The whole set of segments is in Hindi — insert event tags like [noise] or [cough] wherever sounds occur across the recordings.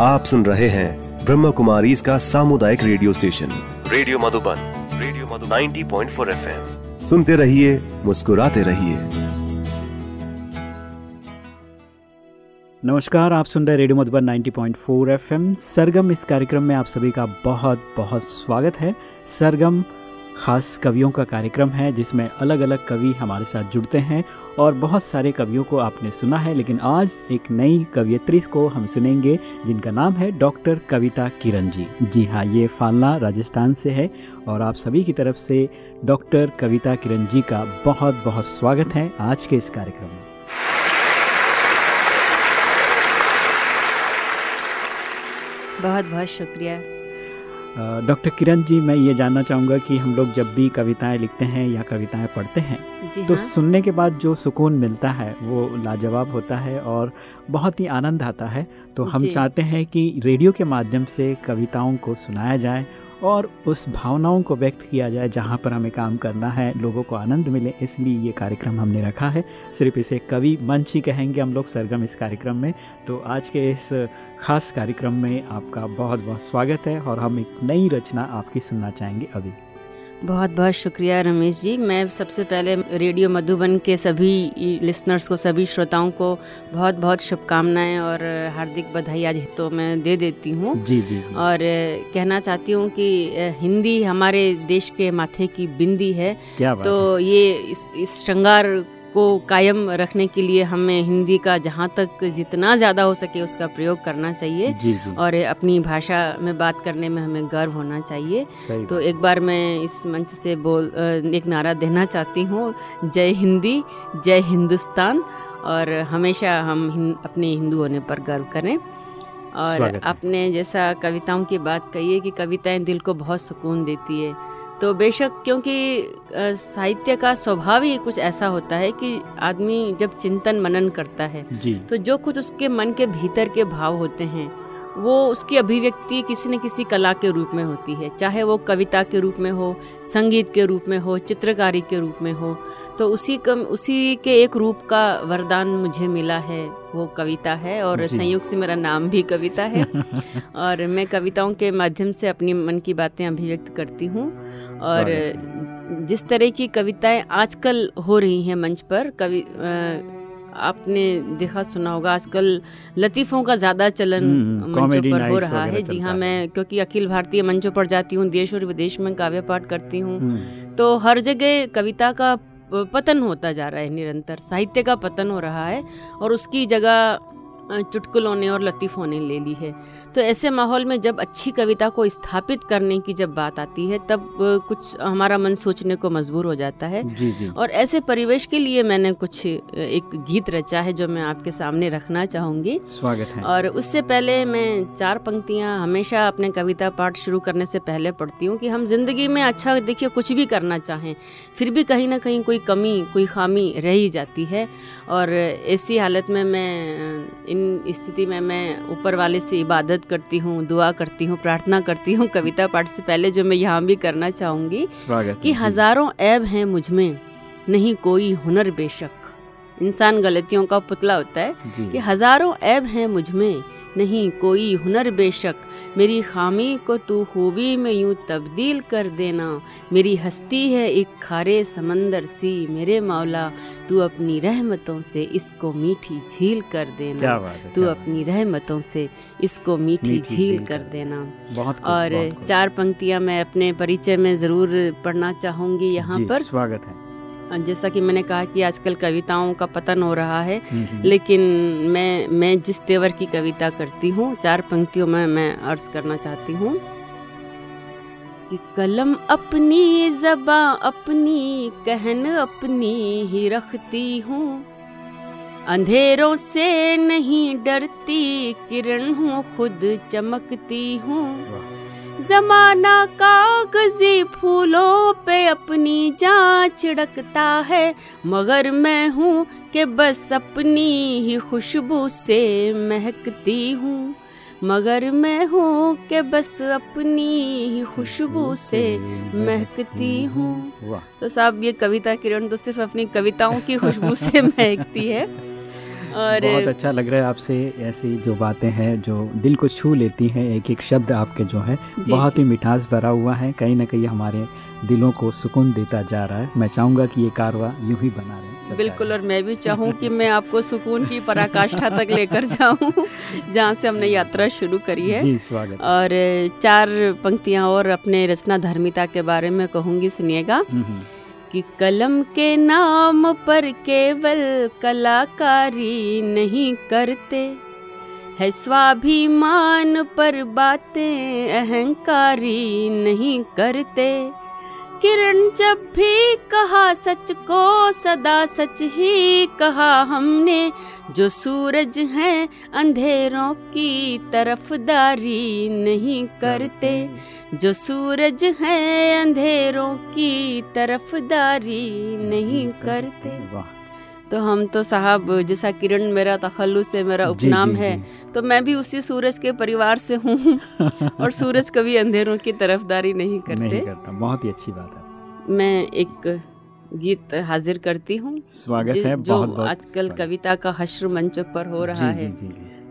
आप सुन रहे हैं ब्रह्म कुमारी इसका सामुदायिक radio station. Radio Madhuban radio Madhuban. 90.4 FM. सुनते रहिए मुस्कुराते रहिए। नमस्कार आप सुन रहे रेडियो मधुबन 90.4 एफएम। सरगम इस कार्यक्रम में आप सभी का बहुत बहुत स्वागत है। सरगम खास कवियों का कार्यक्रम है जिसमें अलग अलग कवि हमारे साथ जुड़ते हैं और बहुत सारे कवियों को आपने सुना है, लेकिन आज एक नई कवियत्री को हम सुनेंगे, जिनका नाम है डॉक्टर कविता किरण जी। जी हाँ ये फालना राजस्थान से है और आप सभी की तरफ़ से डॉक्टर कविता किरण जी का बहुत बहुत स्वागत है आज के इस कार्यक्रम में। बहुत बहुत शुक्रिया। डॉक्टर किरण जी मैं ये जानना चाहूँगा कि हम लोग जब भी कविताएँ लिखते हैं या कविताएँ पढ़ते हैं तो हाँ। सुनने के बाद जो सुकून मिलता है वो लाजवाब होता है और बहुत ही आनंद आता है। तो हम चाहते हैं कि रेडियो के माध्यम से कविताओं को सुनाया जाए और उस भावनाओं को व्यक्त किया जाए जहाँ पर हमें काम करना है, लोगों को आनंद मिले, इसलिए ये कार्यक्रम हमने रखा है। सिर्फ़ इसे कवि मंच ही कहेंगे हम लोग सरगम इस कार्यक्रम में। तो आज के इस खास कार्यक्रम में आपका बहुत बहुत स्वागत है और हम एक नई रचना आपकी सुनना चाहेंगे अभी। बहुत बहुत शुक्रिया रमेश जी। मैं सबसे पहले रेडियो मधुबन के सभी लिसनर्स को सभी श्रोताओं को बहुत बहुत शुभकामनाएँ और हार्दिक बधाई आज तो मैं दे देती हूँ। जी जी जी। और कहना चाहती हूँ कि हिंदी हमारे देश के माथे की बिंदी है। क्या बात तो है। तो ये इस इस श्रृंगार को कायम रखने के लिए हमें हिंदी का जहाँ तक जितना ज़्यादा हो सके उसका प्रयोग करना चाहिए। जी जी। और अपनी भाषा में बात करने में हमें गर्व होना चाहिए। तो एक बार मैं इस मंच से बोल एक नारा देना चाहती हूँ। जय हिंदी जय हिंदुस्तान। और हमेशा हम हिं, अपने हिंदू होने पर गर्व करें। और आपने जैसा कविताओं की बात कही है कि कविताएँ दिल को बहुत सुकून देती है। तो बेशक क्योंकि साहित्य का स्वभाव ही कुछ ऐसा होता है कि आदमी जब चिंतन मनन करता है तो जो कुछ उसके मन के भीतर के भाव होते हैं वो उसकी अभिव्यक्ति किसी न किसी कला के रूप में होती है। चाहे वो कविता के रूप में हो संगीत के रूप में हो चित्रकारी के रूप में हो तो उसी कम उसी के एक रूप का वरदान मुझे मिला है वो कविता है और। संयोग से मेरा नाम भी कविता है। [laughs] और मैं कविताओं के माध्यम से अपनी मन की बातें अभिव्यक्त करती हूँ। और जिस तरह की कविताएँ आजकल हो रही हैं मंच पर कवि आपने देखा सुना होगा आजकल लतीफ़ों का ज़्यादा चलन हम्म, मंचों पर हो रहा है। जी हाँ मैं क्योंकि अखिल भारतीय मंचों पर जाती हूँ देश और विदेश में काव्य पाठ करती हूँ हम्म, तो हर जगह कविता का पतन होता जा रहा है निरंतर। साहित्य का पतन हो रहा है और उसकी जगह चुटकुलों ने और लतीफ़ों ने ले ली है। तो ऐसे माहौल में जब अच्छी कविता को स्थापित करने की जब बात आती है तब कुछ हमारा मन सोचने को मजबूर हो जाता है। जी जी। और ऐसे परिवेश के लिए मैंने कुछ एक गीत रचा है जो मैं आपके सामने रखना चाहूँगी। स्वागत है। और उससे पहले मैं चार पंक्तियाँ हमेशा अपने कविता पाठ शुरू करने से पहले पढ़ती हूँ कि हम ज़िंदगी में अच्छा देखिए कुछ भी करना चाहें फिर भी कहीं ना कहीं कोई कमी कोई खामी रह ही जाती है। और ऐसी हालत में मैं इन स्थिति में मैं ऊपर वाले से इबादत करती हूँ दुआ करती हूँ प्रार्थना करती हूँ कविता पाठ से पहले जो मैं यहाँ भी करना चाहूँगी कि हज़ारों ऐब हैं मुझमें नहीं कोई हुनर बेशक। इंसान गलतियों का पुतला होता है कि हज़ारों ऐब हैं मुझमें। नहीं कोई हुनर बेशक। मेरी खामी को तू खूबी में यूँ तब्दील कर देना। मेरी हस्ती है एक खारे समंदर सी। मेरे मौला तू अपनी रहमतों से इसको मीठी झील कर देना। तू अपनी रहमतों से इसको मीठी झील कर देना। बहुत और बहुत चार पंक्तियाँ मैं अपने परिचय में ज़रूर पढ़ना चाहूँगी यहाँ पर। स्वागत है। जैसा कि मैंने कहा कि आजकल कविताओं का पतन हो रहा है हम्म, हम्म, लेकिन मैं मैं जिस तेवर की कविता करती हूँ चार पंक्तियों में मैं अर्ज़ करना चाहती हूँ कि कलम अपनी जबा अपनी कहन अपनी ही रखती हूँ। अंधेरों से नहीं डरती किरण हूँ खुद चमकती हूँ। जमाना कागज़ी फूलों पे अपनी जान छिड़कता है मगर मैं हूँ कि बस अपनी ही खुशबू से महकती हूँ। मगर मैं हूँ कि बस अपनी ही खुशबू से महकती हूँ। तो साहब ये कविता किरण तो सिर्फ़ अपनी कविताओं की खुशबू से [laughs] महकती है। और बहुत अच्छा लग रहा है आपसे ऐसी जो बातें हैं जो दिल को छू लेती हैं एक एक शब्द आपके जो है बहुत ही मिठास भरा हुआ है। कहीं ना कहीं हमारे दिलों को सुकून देता जा रहा है। मैं चाहूँगा कि ये कारवा यूँ ही बना रहे बिल्कुल और मैं भी चाहूँ कि [laughs] मैं आपको सुकून की पराकाष्ठा तक लेकर जाऊँ जहाँ से हमने यात्रा शुरू करी है। जी स्वागत और चार पंक्तियाँ और अपने रचना धर्मिता के बारे में कहूँगी सुनिएगा। हम्म, हम्म, कि कलम के नाम पर केवल कलाकारी नहीं करते। है स्वाभिमान पर बातें, अहंकारी नहीं करते। किरण जब भी कहा सच को, सदा सच ही कहा हमने। जो सूरज हैं अंधेरों की तरफदारी नहीं करते। जो सूरज हैं अंधेरों की तरफदारी नहीं करते। वाह। तो हम तो साहब जैसा किरण मेरा तखल्लुस है मेरा उपनाम जी, है जी। तो मैं भी उसी सूरज के परिवार से हूँ [laughs] और सूरज कभी अंधेरों की तरफदारी नहीं करते नहीं करता। बहुत ही अच्छी बात है। मैं एक गीत हाजिर करती हूँ स्वागत है जो बहुत आजकल कविता का हश्र मंच पर हो रहा है।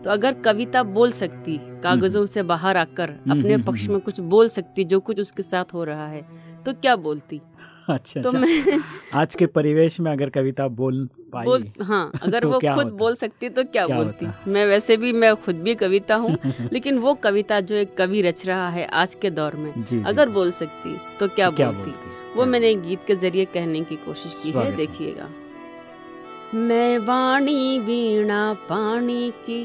तो अगर कविता बोल सकती कागजों से बाहर आकर अपने हम्म, पक्ष हम्म, में कुछ बोल सकती जो कुछ उसके साथ हो रहा है तो क्या बोलती? अच्छा तो अच्छा मैं आज के परिवेश में अगर कविता बोल पाई बोल हाँ [laughs] अगर तो वो खुद होता? बोल सकती तो क्या, क्या बोलती होता? मैं वैसे भी मैं खुद भी कविता हूँ [laughs] लेकिन वो कविता जो एक कवि रच रहा है आज के दौर में जी, अगर। बोल सकती तो क्या क्या बोलती बोलती वो मैंने गीत के ज़रिए कहने की कोशिश की है है। देखिएगा मैं वाणी वीणा पानी की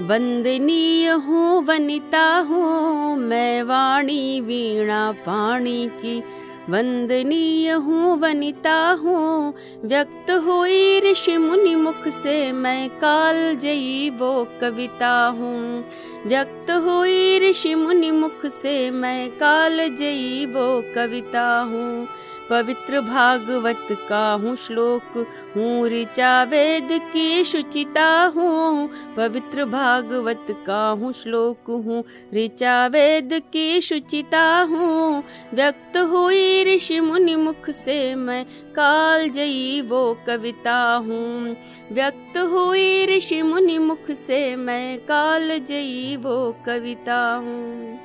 वंदनीय हूँ वनिता हूँ मैं वाणी वीणा पानी की वंदनीय हूँ, वनिता हूँ। व्यक्त हुई ऋषि मुनि मुख से मैं काल जयी वो कविता हूँ। व्यक्त हुई ऋषि मुनि मुख से, मैं काल जयी वो कविता हूँ। पवित्र भागवत का हूँ श्लोक। हूँ ऋचा वेद की शुचिता हूँ। पवित्र भागवत का हूँ श्लोक हूँ। ऋचा वेद की शुचिता हूँ। व्यक्त हुई ऋषि मुनि मुख से, मैं काल जयी वो कविता हूँ। व्यक्त हुई ऋषि मुनि मुख से मैं काल जयी वो कविता हूँ।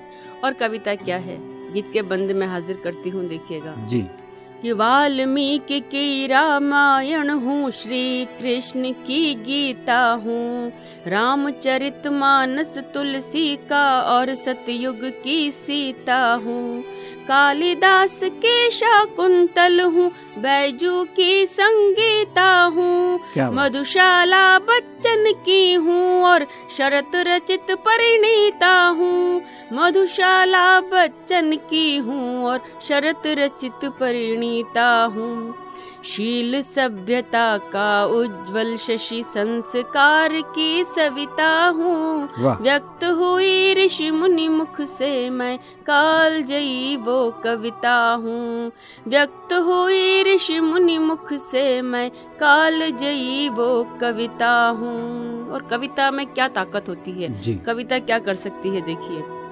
और कविता क्या है? गीत के बंद में हाजिर करती हूँ देखिएगा। जी। कि वाल्मीकि की रामायण हूँ श्री कृष्ण की गीता हूँ। रामचरित मानस तुलसी का और सतयुग की सीता हूँ। कालिदास के शाकुंतल हूँ बैजू की संगीता हूँ। मधुशाला बच्चन की हूँ और शरत रचित परिणीता हूँ। मधुशाला बच्चन की हूँ और शरत रचित परिणीता हूँ। शील सभ्यता का उज्जवल शशि संस्कार की सविता हूँ। व्यक्त हुई ऋषि मुनि मुख से मैं काल जयी वो कविता हूँ। व्यक्त हुई ऋषि मुनि मुख से मैं काल जयी वो कविता हूँ। और कविता में क्या ताकत होती है? कविता क्या कर सकती है? देखिए।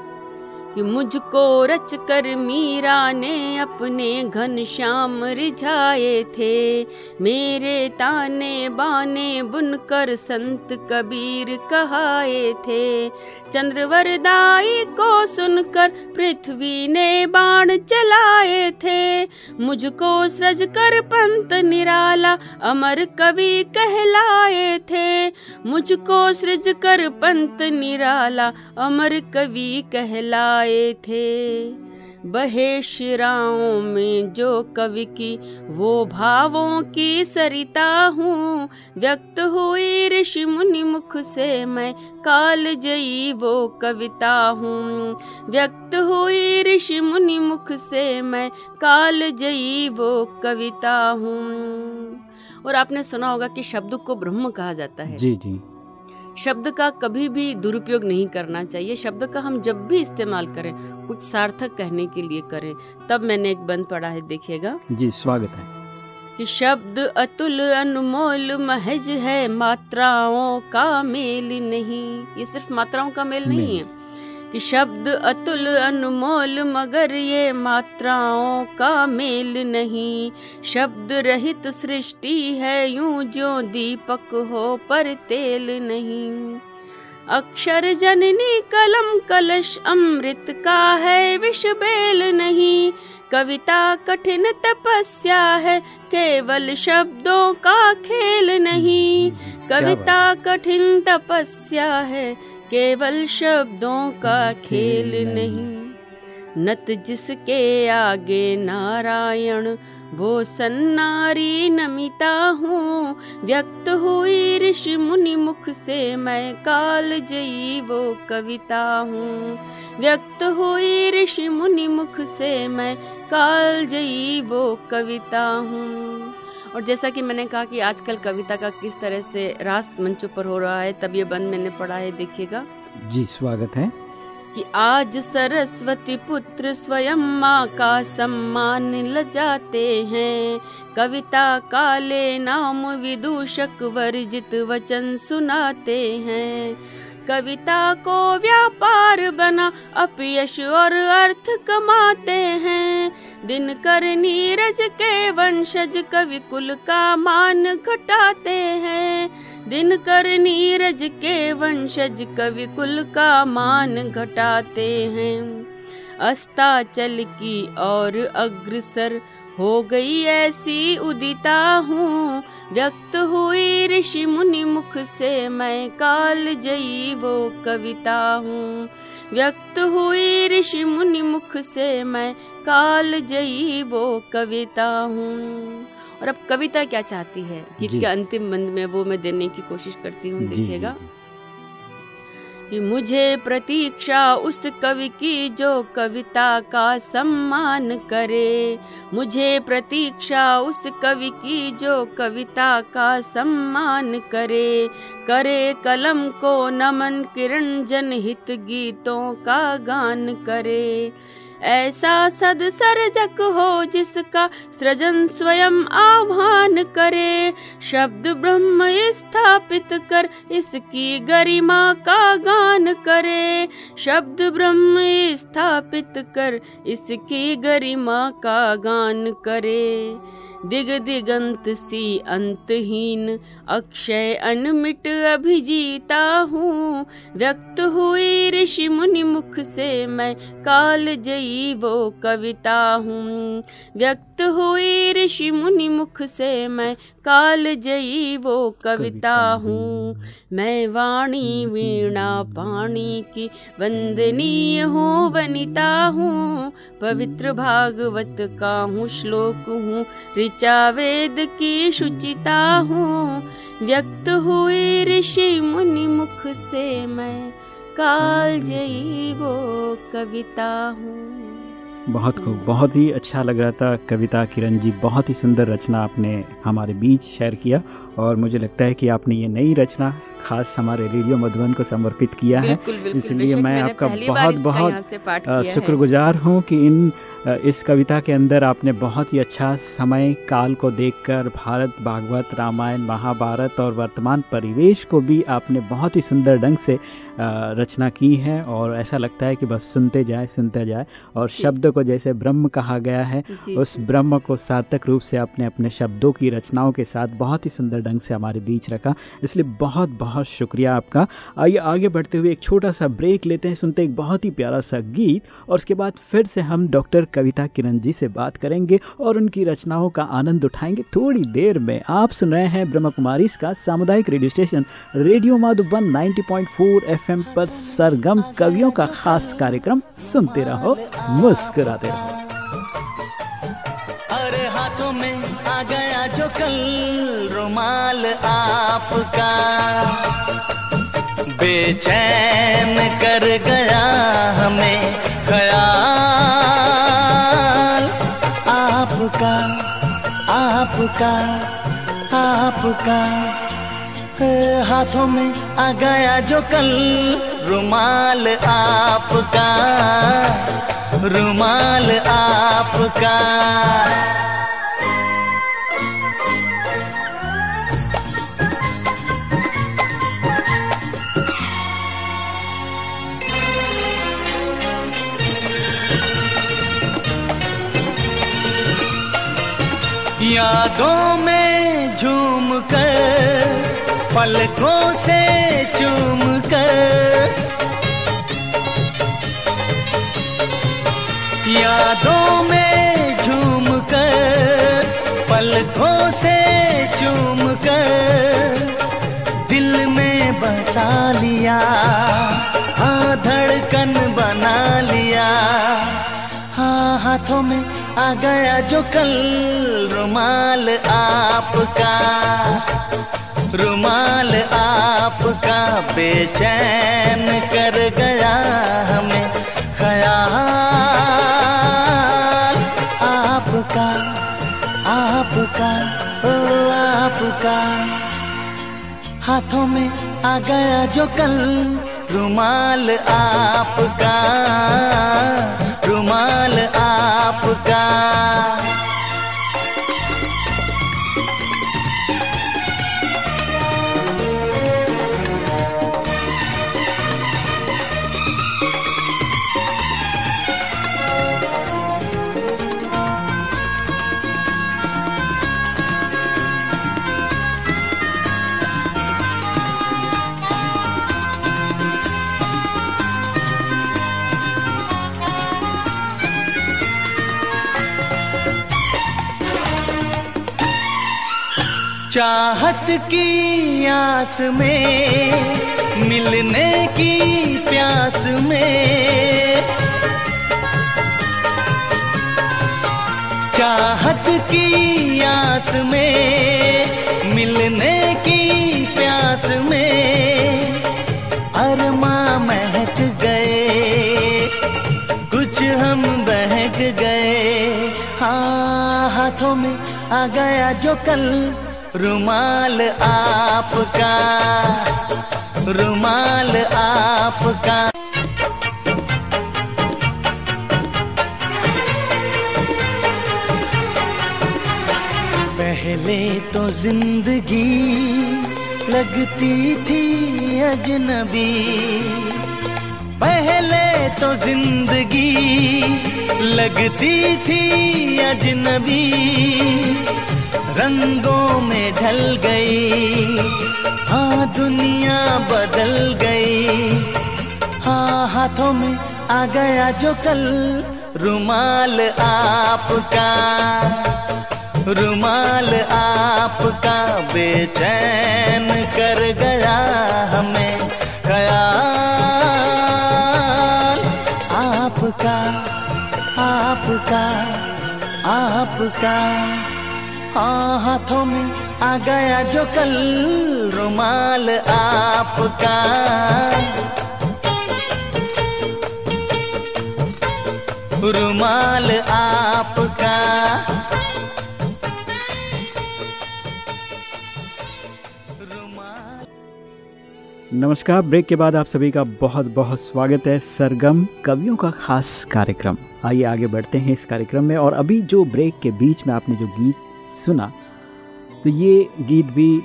कि मुझको रच कर मीरा ने अपने घन श्याम रिझाए थे। मेरे ताने बाने बुनकर संत कबीर कहाए थे। चंद्रवरदाई को सुनकर पृथ्वी ने बाण चलाए थे। मुझको सज कर पंत निराला अमर कवि कहलाए थे। मुझको सृज कर पंत निराला अमर कवि कहलाए थे। बहे शिराओं में जो कवि की, वो भावों की सरिता हूँ। व्यक्त हुई ऋषि मुनि मुख से मैं काल जयी वो कविता हूँ। व्यक्त हुई ऋषि मुनि मुख से मैं काल जयी वो कविता हूँ। और आपने सुना होगा कि शब्द को ब्रह्म कहा जाता है। जी जी। शब्द का कभी भी दुरुपयोग नहीं करना चाहिए। शब्द का हम जब भी इस्तेमाल करें कुछ सार्थक कहने के लिए करें तब मैंने एक बंद पढ़ा है देखिएगा। जी स्वागत है। कि शब्द अतुल अनमोल महज है मात्राओं का मेल नहीं। ये सिर्फ़ मात्राओं का मेल नहीं नहीं। है। कि शब्द अतुल अनमोल मगर ये मात्राओं का मेल नहीं। शब्द रहित सृष्टि है यूँ जो दीपक हो पर तेल नहीं। अक्षर जननी कलम कलश अमृत का है विष बेल नहीं। कविता कठिन तपस्या है केवल शब्दों का खेल नहीं। कविता कठिन तपस्या है केवल शब्दों का खेल नहीं। नत जिसके आगे नारायण वो सन्नारी नमिता हूँ। व्यक्त हुई ऋषि मुनि मुख से मैं काल जयी वो कविता हूँ। व्यक्त हुई ऋषि मुनि मुख से मैं काल जयी वो कविता हूँ। और जैसा कि मैंने कहा कि आजकल कविता का किस तरह से रास मंचों पर हो रहा है तब ये बंद मैंने पढ़ा है देखिएगा। जी स्वागत है। कि आज सरस्वती पुत्र स्वयं माँ का सम्मान ल जाते हैं। कविता काले नाम विदूषक वर्जित वचन सुनाते हैं। कविता को व्यापार बना अपयश और अर्थ कमाते हैं। दिन कर नीरज के वंशज कवि कुल का मान घटाते हैं। दिन कर नीरज के वंशज कवि कुल का मान घटाते हैं। अस्ताचल की और अग्रसर हो गई ऐसी उदिता हूँ। व्यक्त हुई ऋषि मुनि मुख से मैं काल जयी वो कविता हूँ। व्यक्त हुई ऋषि मुनि मुख से मैं काल जयी वो कविता हूँ। और अब कविता क्या चाहती है? गीत के अंतिम बंद में वो मैं देने की कोशिश करती हूँ देखिएगा। कि मुझे प्रतीक्षा उस कवि की जो कविता का सम्मान करे। मुझे प्रतीक्षा उस कवि की जो कविता का सम्मान करे। करे कलम को नमन किरण जनहित गीतों का गान करे। ऐसा सद सर्जक हो जिसका सृजन स्वयं आह्वान करे। शब्द ब्रह्म स्थापित कर इसकी गरिमा का गान करे। शब्द ब्रह्म स्थापित कर इसकी गरिमा का गान करे। दिग दिगंत सी अंतहीन, अक्षय अनमिट अभिजीता हूँ। व्यक्त हुई ऋषि मुनि मुख से मैं काल जयी वो कविता हूँ। व्यक्त हुई ऋषि मुनि मुख से मैं काल जयी वो कविता हूँ। मैं वाणी वीणा पाणी की वंदनीय हूँ वनिता हूँ। पवित्र भागवत का हूँ श्लोक हूँ। ऋचा वेद की शुचिता हूँ। व्यक्त हुई ऋषि मुनि मुख से मैं काल जयी वो कविता हूँ। बहुत खूब बहुत ही अच्छा लग रहा था कविता किरण जी। बहुत ही सुंदर रचना आपने हमारे बीच शेयर किया और मुझे लगता है कि आपने ये नई रचना खास हमारे रेडियो मधुबन को समर्पित किया बिल्कुल, है इसलिए मैं आपका बहुत बहुत शुक्रगुजार हूँ कि इन इस कविता के अंदर आपने बहुत ही अच्छा समय काल को देखकर भारत भागवत रामायण महाभारत और वर्तमान परिवेश को भी आपने बहुत ही सुंदर ढंग से रचना की है और ऐसा लगता है कि बस सुनते जाए सुनते जाए और शब्द को जैसे ब्रह्म कहा गया है उस ब्रह्म को सार्थक रूप से आपने अपने शब्दों की रचनाओं के साथ बहुत ही सुंदर ढंग से हमारे बीच रखा। इसलिए बहुत बहुत शुक्रिया आपका। आइए आगे बढ़ते हुए एक छोटा सा ब्रेक लेते हैं सुनते एक बहुत ही प्यारा सा गीत और उसके बाद फिर से हम डॉक्टर कविता किरण जी से बात करेंगे और उनकी रचनाओं का आनंद उठाएँगे थोड़ी देर में। आप सुन रहे हैं ब्रह्म कुमारी इसका सामुदायिक radio station, radio Madhuban 90.4 FM पर सरगम कवियों का खास कार्यक्रम। सुनते रहो, मुस्कुराते रहो। अरे हाथों में आ गया जो कल, रुमाल आपका। बेचैन कर गया हमें ख्याल। आपका आपका आपका। हाथों में आ गया जो कल रुमाल आपका रुमाल आपका। यादों में झूम कर पलकों से चूम कर यादों में झूम कर पलकों से चूम कर दिल में बसा लिया हाँ धड़कन बना लिया। हाँ हाथों में आ गया जो कल रुमाल आपका। रुमाल आपका बेचैन कर गया हमें ख्याल। आपका आपका, ओ आपका। हाथों में आ गया जो कल रुमाल आपका। रुमाल आपका। चाहत की आस में, मिलने की प्यास में। चाहत की आस में, मिलने की प्यास में। अरमा महक गए, कुछ हम बहक गए। हाँ हाथों में आ गया जो कल रुमाल आपका रुमाल आपका। पहले तो ज़िंदगी लगती थी अजनबी, पहले तो ज़िंदगी लगती थी अजनबी। रंगों में ढल गई। हाँ दुनिया बदल गई। हाँ हाथों में आ गया जो कल। रुमाल आपका रुमाल आपका बेचैन कर गया हमें ख्याल। आपका आपका आपका। हाँ हाथों में आ गया जो कल, रुमाल आपका। रुमाल आपका। नमस्कार, ब्रेक के बाद आप सभी का बहुत बहुत स्वागत है सरगम कवियों का खास कार्यक्रम। आइए आगे बढ़ते हैं इस कार्यक्रम में और अभी जो ब्रेक के बीच में आपने जो गीत सुना। तो ये गीत भी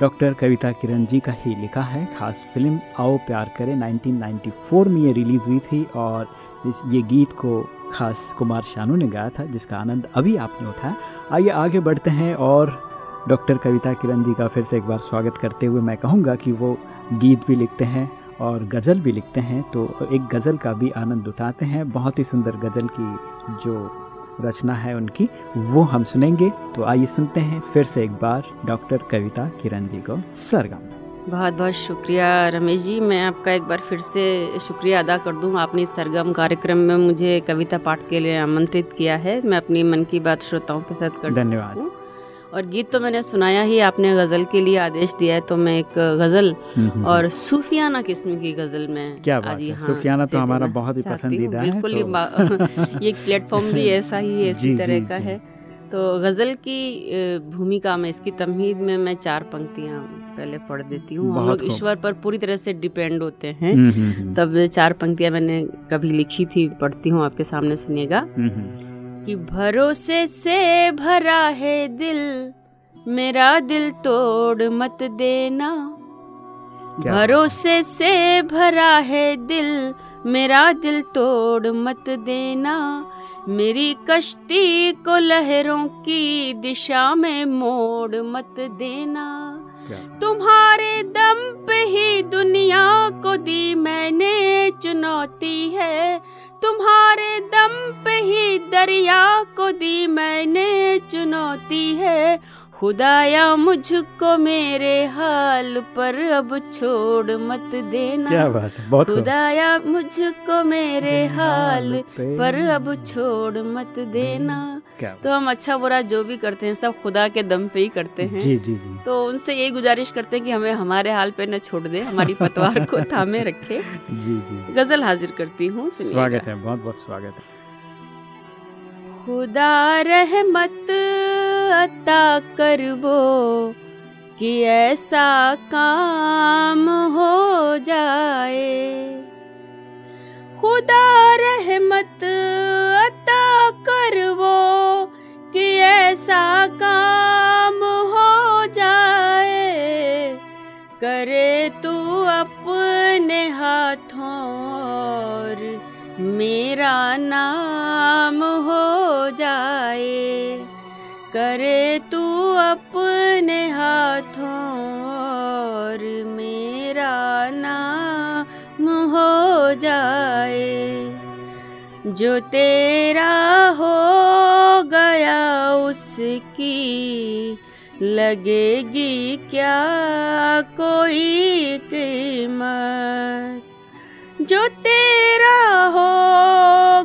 डॉक्टर कविता किरण जी का ही लिखा है। खास फ़िल्म आओ प्यार करें 1994 में ये रिलीज़ हुई थी और इस, ये गीत को खास कुमार शानू ने गाया था, जिसका आनंद अभी आपने उठाया। आइए आगे बढ़ते हैं और डॉक्टर कविता किरण जी का फिर से एक बार स्वागत करते हुए मैं कहूँगा कि वो गीत भी लिखते हैं और गज़ल भी लिखते हैं तो एक गज़ल का भी आनंद उठाते हैं। बहुत ही सुंदर गज़ल की जो रचना है उनकी वो हम सुनेंगे। तो आइए सुनते हैं फिर से एक बार डॉक्टर कविता किरण जी को सरगम। बहुत बहुत शुक्रिया रमेश जी। मैं आपका एक बार फिर से शुक्रिया अदा कर दूँ। आपने इस सरगम कार्यक्रम में मुझे कविता पाठ के लिए आमंत्रित किया है। मैं अपनी मन की बात श्रोताओं के साथ कर धन्यवाद। और गीत तो मैंने सुनाया ही आपने गज़ल के लिए आदेश दिया है तो मैं एक गज़ल और सूफियाना किस्म की गज़ल में क्या बात है, यहाँ सूफियाना तो हमारा बहुत ही पसंदीदा है, बिल्कुल तो- [laughs] ये प्लेटफॉर्म भी [laughs] ऐसा ही है, इसी तरह जी, का जी। है। तो गज़ल की भूमिका में इसकी तमहीद में मैं चार पंक्तियाँ पहले पढ़ देती हूँ। हम लोग ईश्वर पर पूरी तरह से डिपेंड होते हैं। हम्म, हम्म, हम्म, तब चार पंक्तियाँ मैंने कभी लिखी थी पढ़ती हूँ आपके सामने सुनिएगा। हम्म, हम्म। कि भरोसे से भरा है दिल मेरा दिल तोड़ मत देना। भरोसे से भरा है दिल मेरा दिल तोड़ मत देना। मेरी कश्ती को लहरों की दिशा में मोड़ मत देना। तुम्हारे दम पे ही दुनिया को दी मैंने चुनौती है तुम्हारे दम पे ही दरिया को दी मैंने चुनौती है। खुदाया मुझको मेरे हाल पर अब छोड़ मत देना। क्या बात है बहुत खुदाया मुझको मेरे हाल पर अब छोड़ मत देना। तो हम अच्छा बुरा जो भी करते हैं सब खुदा के दम पे ही करते हैं। जी जी जी। तो उनसे यही गुजारिश करते हैं कि हमें हमारे हाल पे न छोड़ दे हमारी [laughs] पतवार को थामे रखे। जी जी। गज़ल हाजिर करती हूँ स्वागत है बहुत बहुत स्वागत है। खुदा रहमत अता कर वो कि ऐसा काम हो जाए। खुदा रहमत अता कर वो कि ऐसा काम हो जाए। करे तू अपने हाथों और मेरा नाम हो जाए, करे तू अपने हाथों और मेरा नाम हो जाए। जो तेरा हो गया उसकी लगेगी क्या कोई कीमत? जो हो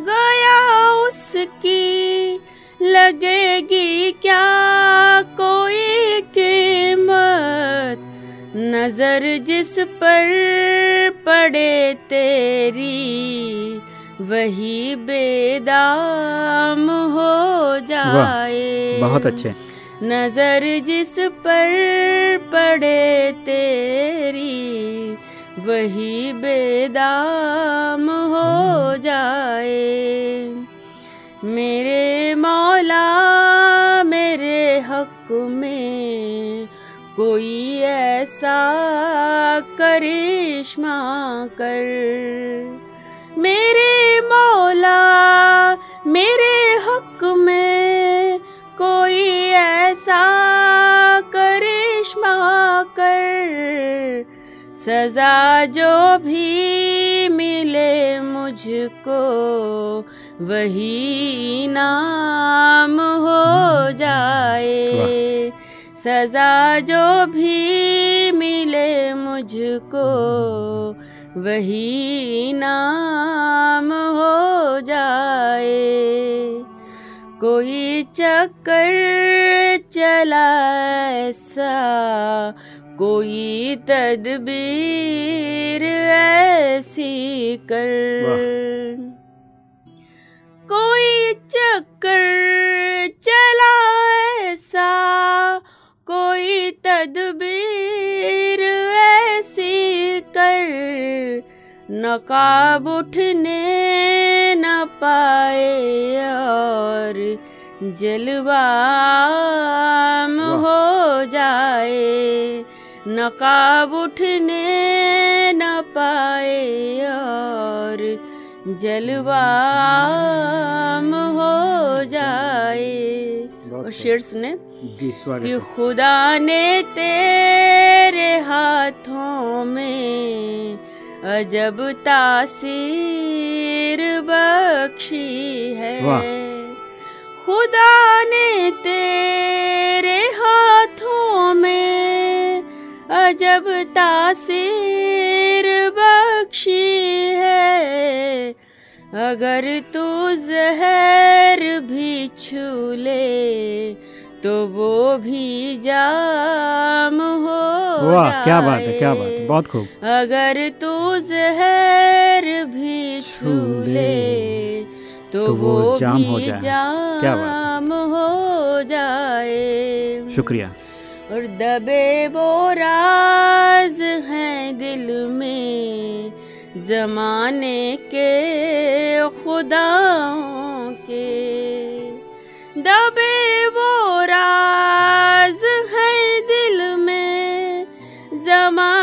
गया उसकी। लगेगी क्या कोई कीमत? नज़र जिस पर पड़े तेरी वही बेदाम हो जाए। बहुत अच्छे। नज़र जिस पर पड़े तेरी वही बेदाम हो जाए। मेरे मौला, मेरे हक में कोई ऐसा करिश्मा कर। मेरे मौला, मेरे हक में कोई ऐसा करिश्मा कर। सजा जो भी मिले मुझको वही नाम हो जाए। सजा जो भी मिले मुझको वही नाम हो जाए। कोई चक्कर चला ऐसा कोई तदबीर ऐसी कर। कोई चक्कर चला ऐसा कोई तदबीर ऐसी कर। नकाब उठने न पाए और जलवाम हो जाए। नकाब उठने न पाए और जलवाम हो जाए। और शेर सुने कि खुदा ने तेरे हाथों में अजब तासीर बख्शी है। खुदा ने तेरे हाथों में अजब तासीर बख्शी है। अगर तू जहर भी छू ले तो वो भी जाम हो वाह क्या बात है क्या बात है बहुत खूब। अगर तू जहर भी छू ले तो, तो वो जाम हो जाए। क्या बात है। जाम हो जाए। शुक्रिया। और दबे वो राज हैं दिल में जमाने के खुदाओं के। दबे वो राज हैं दिल में जमाने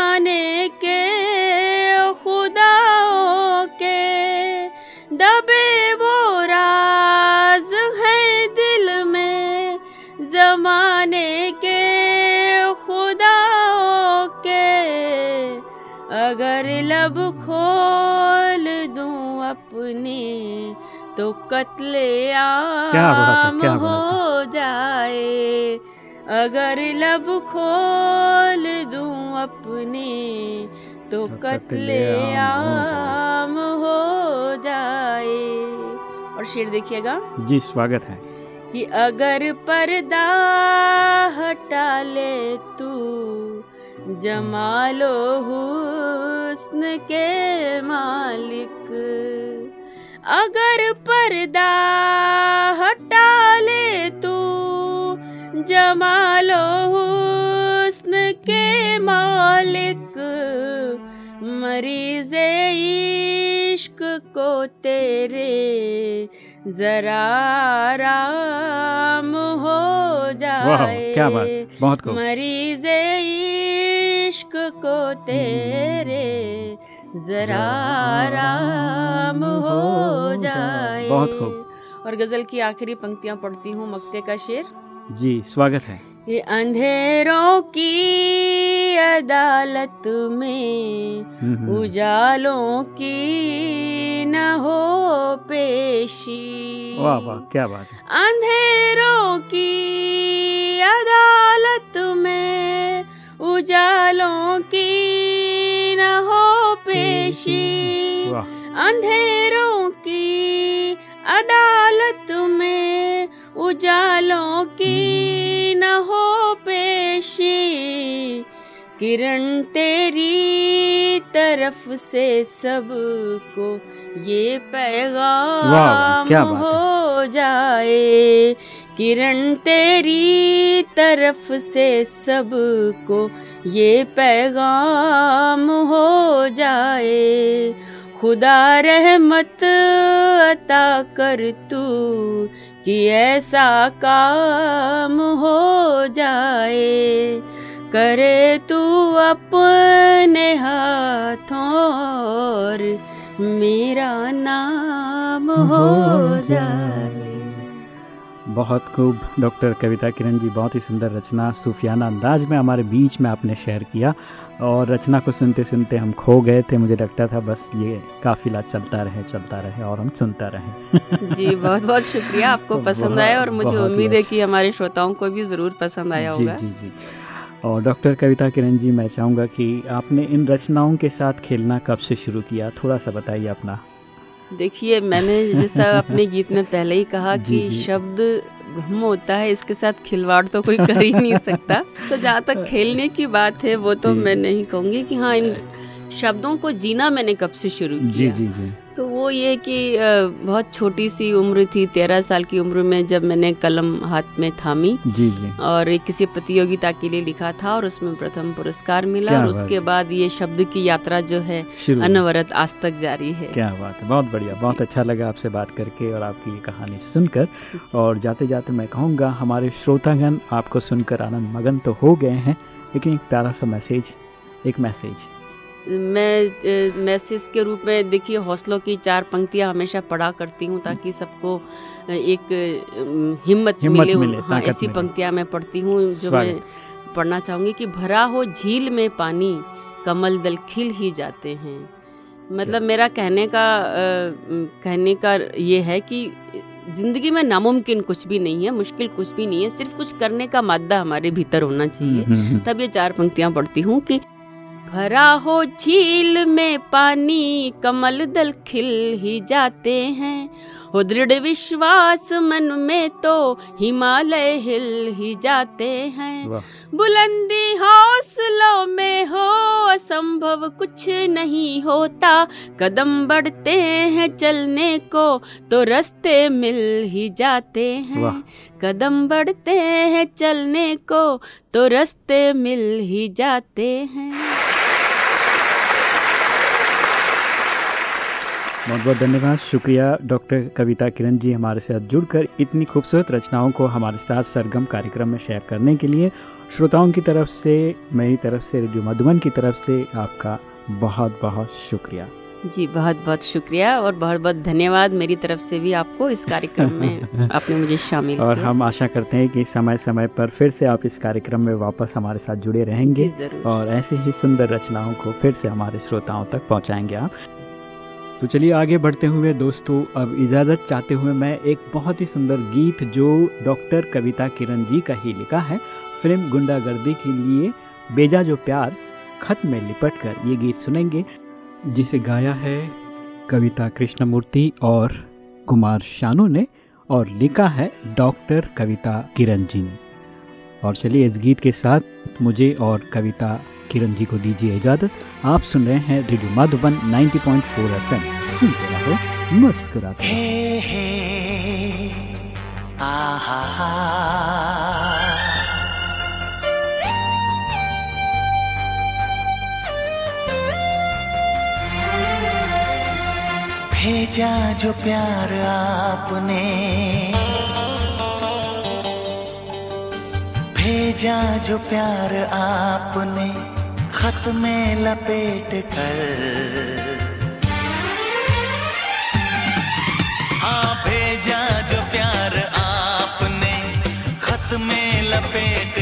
लब खोल दूँ अपने तो कत्ले आम हो। जाए। अगर लब खोल दूँ अपने तो कत्ले आम हो जाए। और शेर देखिएगा। जी स्वागत है। कि अगर पर्दा हटा ले तू जमालो हुस्न के मालिक। अगर पर्दा हटा ले तू जमालो हुस्न के मालिक। मरीज़ इश्क को तेरे जरा आराम हो जाए वाह क्या बात बहुत मरीजे इश्क को तेरे जरा आराम हो जाए। बहुत खूब। और गज़ल की आखिरी पंक्तियाँ पढ़ती हूँ मक्के का शेर। जी स्वागत है। ये अंधेरों की अदालत में हम्म, हम्म। उजालों की न हो पेशी। वाह वाह क्या बात है। अंधेरों की अदालत में उजालों की न हो पेशी अंधेरों की अदालत में उजालों की न हो पेशी किरण तेरी तरफ़ से सबको ये पैगाम। हो जाए किरण तेरी तरफ़ से सबको ये पैगाम हो जाए। खुदा रहमत अता कर तू कि ऐसा काम हो जाए। करे तू अपने हाथों और मेरा नाम हो जाए। बहुत खूब। डॉक्टर कविता किरण जी बहुत ही सुंदर रचना। सूफियाना अंदाज में हमारे बीच में आपने शेयर किया और रचना को सुनते सुनते हम खो गए थे। मुझे लगता था बस ये काफिला चलता रहे चलता रहे और हम सुनता रहे। जी बहुत बहुत शुक्रिया। आपको तो [laughs] पसंद आया और मुझे उम्मीद है। कि हमारे श्रोताओं को भी ज़रूर पसंद आया जी होगा। जी जी। और डॉक्टर कविता किरण जी मैं चाहूँगा कि आपने इन रचनाओं के साथ खेलना कब से शुरू किया? थोड़ा सा बताइए अपना। देखिए मैंने जैसा [laughs] अपने गीत में पहले ही कहा कि शब्द ब्रह्म होता है इसके साथ खिलवाड़ तो कोई कर ही नहीं सकता। तो जहाँ तक खेलने की बात है वो तो मैं नहीं कहूँगी कि हाँ इन शब्दों को जीना मैंने कब से शुरू किया। जी जी जी। तो वो ये कि बहुत छोटी सी उम्र थी तेरह साल की उम्र में जब मैंने कलम हाथ में थामी। जी जी। और एक किसी प्रतियोगिता के लिए लिखा था और उसमें प्रथम पुरस्कार मिला और उसके बाद ये शब्द की यात्रा जो है अनवरत आज तक जारी है। क्या बात है बहुत बढ़िया बहुत अच्छा लगा आपसे बात करके और आपकी ये कहानी सुनकर। और जाते जाते मैं कहूँगा हमारे श्रोतागण आपको सुनकर आनंद मगन तो हो गए हैं लेकिन एक प्यारा सा मैसेज एक मैसेज। मैं मैसेज के रूप में देखिए हौसलों की चार पंक्तियाँ हमेशा पढ़ा करती हूँ ताकि सबको एक हिम्मत हिम्मत मिले, मिले, हाँ ऐसी पंक्तियाँ मैं पढ़ती हूँ जो मैं पढ़ना चाहूँगी कि भरा हो झील में पानी कमल दल खिल ही जाते हैं। मतलब मेरा कहने का अ, कहने का ये है कि ज़िंदगी में नामुमकिन कुछ भी नहीं है मुश्किल कुछ भी नहीं है सिर्फ़ कुछ करने का मादा हमारे भीतर होना चाहिए। हम्म, हम्म, तब ये चार पंक्तियाँ पढ़ती हूँ कि भरा हो झील में पानी कमल दल खिल ही जाते हैं। हो दृढ़ विश्वास मन में तो हिमालय हिल ही जाते हैं। बुलंदी हौसलों में हो असंभव कुछ नहीं होता। कदम बढ़ते हैं चलने को तो रास्ते मिल ही जाते हैं। कदम बढ़ते हैं चलने को तो रास्ते मिल ही जाते हैं। बहुत बहुत धन्यवाद। शुक्रिया डॉक्टर कविता किरण जी हमारे साथ जुड़कर इतनी खूबसूरत रचनाओं को हमारे साथ सरगम कार्यक्रम में शेयर करने के लिए। श्रोताओं की तरफ़ से मेरी तरफ़ से रेडियो मधुबन की तरफ़ से आपका बहुत बहुत शुक्रिया। जी बहुत बहुत शुक्रिया और बहुत बहुत धन्यवाद मेरी तरफ़ से भी आपको इस कार्यक्रम में [laughs] आपने मुझे शामिल और हम आशा करते हैं कि समय समय पर फिर से आप इस कार्यक्रम में वापस हमारे साथ जुड़े रहेंगे और ऐसे ही सुंदर रचनाओं को फिर से हमारे श्रोताओं तक पहुंचाएँगे आप। तो चलिए आगे बढ़ते हुए दोस्तों, अब इजाज़त चाहते हुए मैं एक बहुत ही सुंदर गीत जो डॉक्टर कविता किरण जी का ही लिखा है, फ़िल्म गुंडागर्दी के लिए बेजा जो प्यार, खत में लिपट कर ये गीत सुनेंगे, जिसे गाया है कविता कृष्णमूर्ति और कुमार शानू ने और लिखा है डॉक्टर कविता किरण जी ने। और चलिए इस गीत के साथ मुझे और कविता किरण जी को दीजिए इजाज़त। आप सुन रहे हैं रेडियो माधुबन 90.4 एफएम। सुनते रहो, मुस्कुराते भेजा जो प्यार आपने, भेजा जो प्यार आपने। खत में लपेट कर। हाँ भेजा जो प्यार आपने खत में लपेट